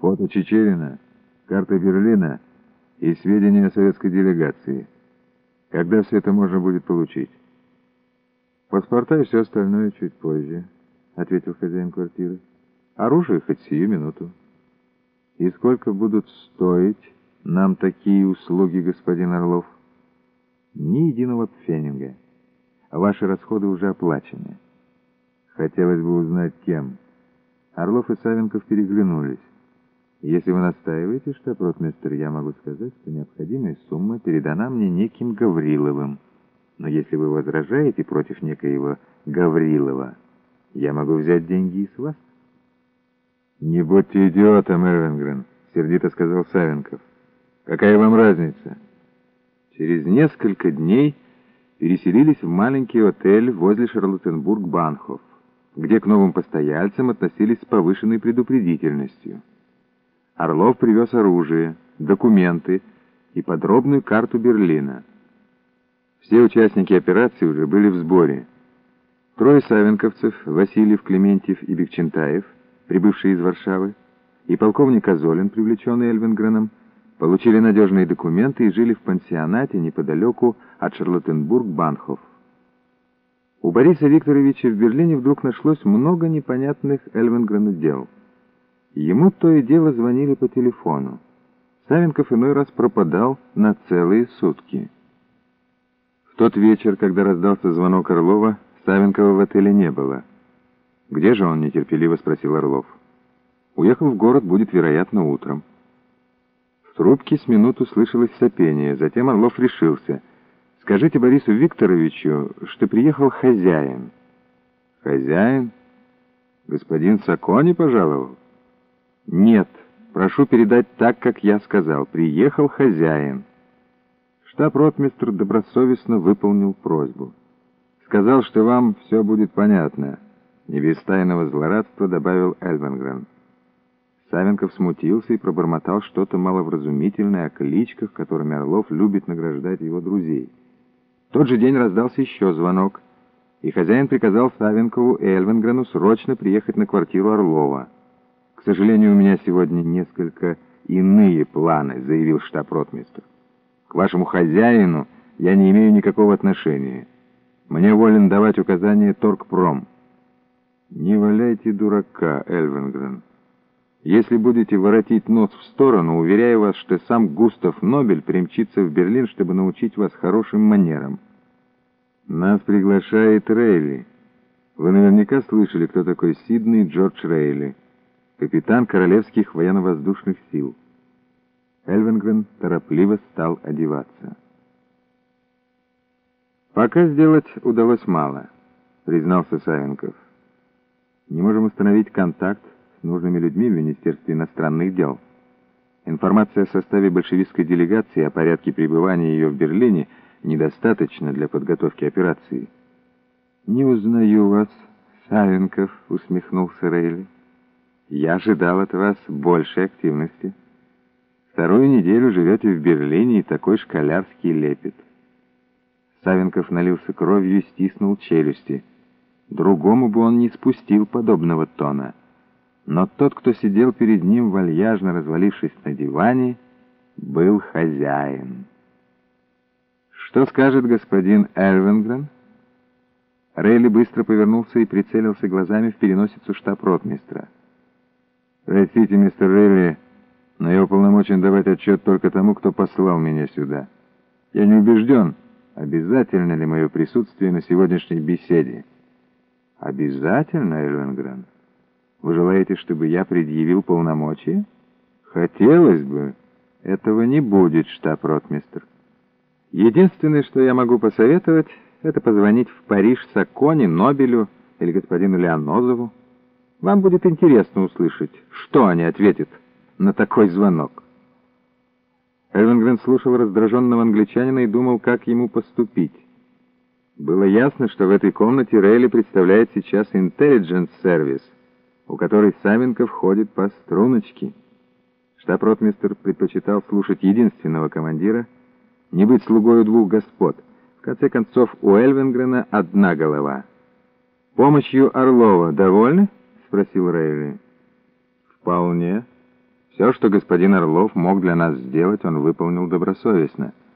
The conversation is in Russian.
Фото Чечерина, карта Берлина и сведения о советской делегации. Когда все это можно будет получить? Паспорта и все остальное чуть позже, ответил хозяин квартиры. Оружие хоть сию минуту. И сколько будут стоить нам такие услуги, господин Орлов? Ни единого пфенинга. Ваши расходы уже оплачены. Хотелось бы узнать, кем. Орлов и Савенков переглянулись. Если вы настаиваете, штаб-ротмистр, я могу сказать, что необходимая сумма передана мне неким Гавриловым. Но если вы возражаете против некоего Гаврилова, я могу взять деньги и с вас. «Не будьте идиотом, Эрвингрен», — сердито сказал Савенков. «Какая вам разница?» Через несколько дней переселились в маленький отель возле Шарлоттенбург-Банхоф, где к новым постояльцам относились с повышенной предупредительностью. Орлов привез оружие, документы и подробную карту Берлина. Все участники операции уже были в сборе. Трое савенковцев, Васильев, Клементьев и Бекчентаев, прибывшие из Варшавы, и полковник Азолин, привлеченный Эльвенгреном, получили надежные документы и жили в пансионате неподалеку от Шарлоттенбург-Банхоф. У Бориса Викторовича в Берлине вдруг нашлось много непонятных Эльвенгрену дел — Ему то и дело звонили по телефону. Савенков иной раз пропадал на целые сутки. В тот вечер, когда раздался звонок Орлова, Савенкова в отеле не было. «Где же он?» — нетерпеливо спросил Орлов. «Уехал в город, будет, вероятно, утром». В трубке с минуту слышалось сопение, затем Орлов решился. «Скажите Борису Викторовичу, что приехал хозяин». «Хозяин? Господин Сакони пожаловал?» «Нет, прошу передать так, как я сказал. Приехал хозяин». Штаб-ротмистр добросовестно выполнил просьбу. «Сказал, что вам все будет понятно», — не без тайного злорадства добавил Эльвенгрен. Савенков смутился и пробормотал что-то маловразумительное о кличках, которыми Орлов любит награждать его друзей. В тот же день раздался еще звонок, и хозяин приказал Савенкову и Эльвенгрену срочно приехать на квартиру Орлова. «К сожалению, у меня сегодня несколько иные планы», — заявил штаб-ротмистр. «К вашему хозяину я не имею никакого отношения. Мне волен давать указания торгпром». «Не валяйте дурака, Эльвенгрен. Если будете воротить нос в сторону, уверяю вас, что сам Густав Нобель примчится в Берлин, чтобы научить вас хорошим манерам». «Нас приглашает Рейли. Вы наверняка слышали, кто такой Сиднey Джордж Рейли» капитан Королевских военно-воздушных сил. Эльвенгрен торопливо стал одеваться. «Пока сделать удалось мало», — признался Савенков. «Не можем установить контакт с нужными людьми в Министерстве иностранных дел. Информация о составе большевистской делегации о порядке пребывания ее в Берлине недостаточна для подготовки операции». «Не узнаю вас, Савенков», — усмехнулся Рейли. Я ожидал от вас большей активности. Вторую неделю живете в Берлине и такой школярский лепет. Савенков налился кровью и стиснул челюсти. Другому бы он не спустил подобного тона. Но тот, кто сидел перед ним, вальяжно развалившись на диване, был хозяин. «Что скажет господин Эрвингрен?» Рейли быстро повернулся и прицелился глазами в переносицу штаб-ротмистра. «Простите, мистер Релли, но я уполномочен давать отчет только тому, кто послал меня сюда. Я не убежден, обязательно ли мое присутствие на сегодняшней беседе». «Обязательно, Эльвенгрен? Вы желаете, чтобы я предъявил полномочия?» «Хотелось бы. Этого не будет, штаб-ротмистр. Единственное, что я могу посоветовать, это позвонить в Париж Саконе, Нобелю или господину Леонозову. Вам будет интересно услышать, что они ответят на такой звонок. Элвингрен слушал раздраженного англичанина и думал, как ему поступить. Было ясно, что в этой комнате Рейли представляет сейчас Intelligence Service, у которой Савенков ходит по струночке. Штаб-ротмистер предпочитал слушать единственного командира, не быть слугою двух господ. В конце концов, у Эльвингрена одна голова. Помощью Орлова довольны? Спросил Рейли. «Вполне. Все, что господин Орлов мог для нас сделать, он выполнил добросовестно —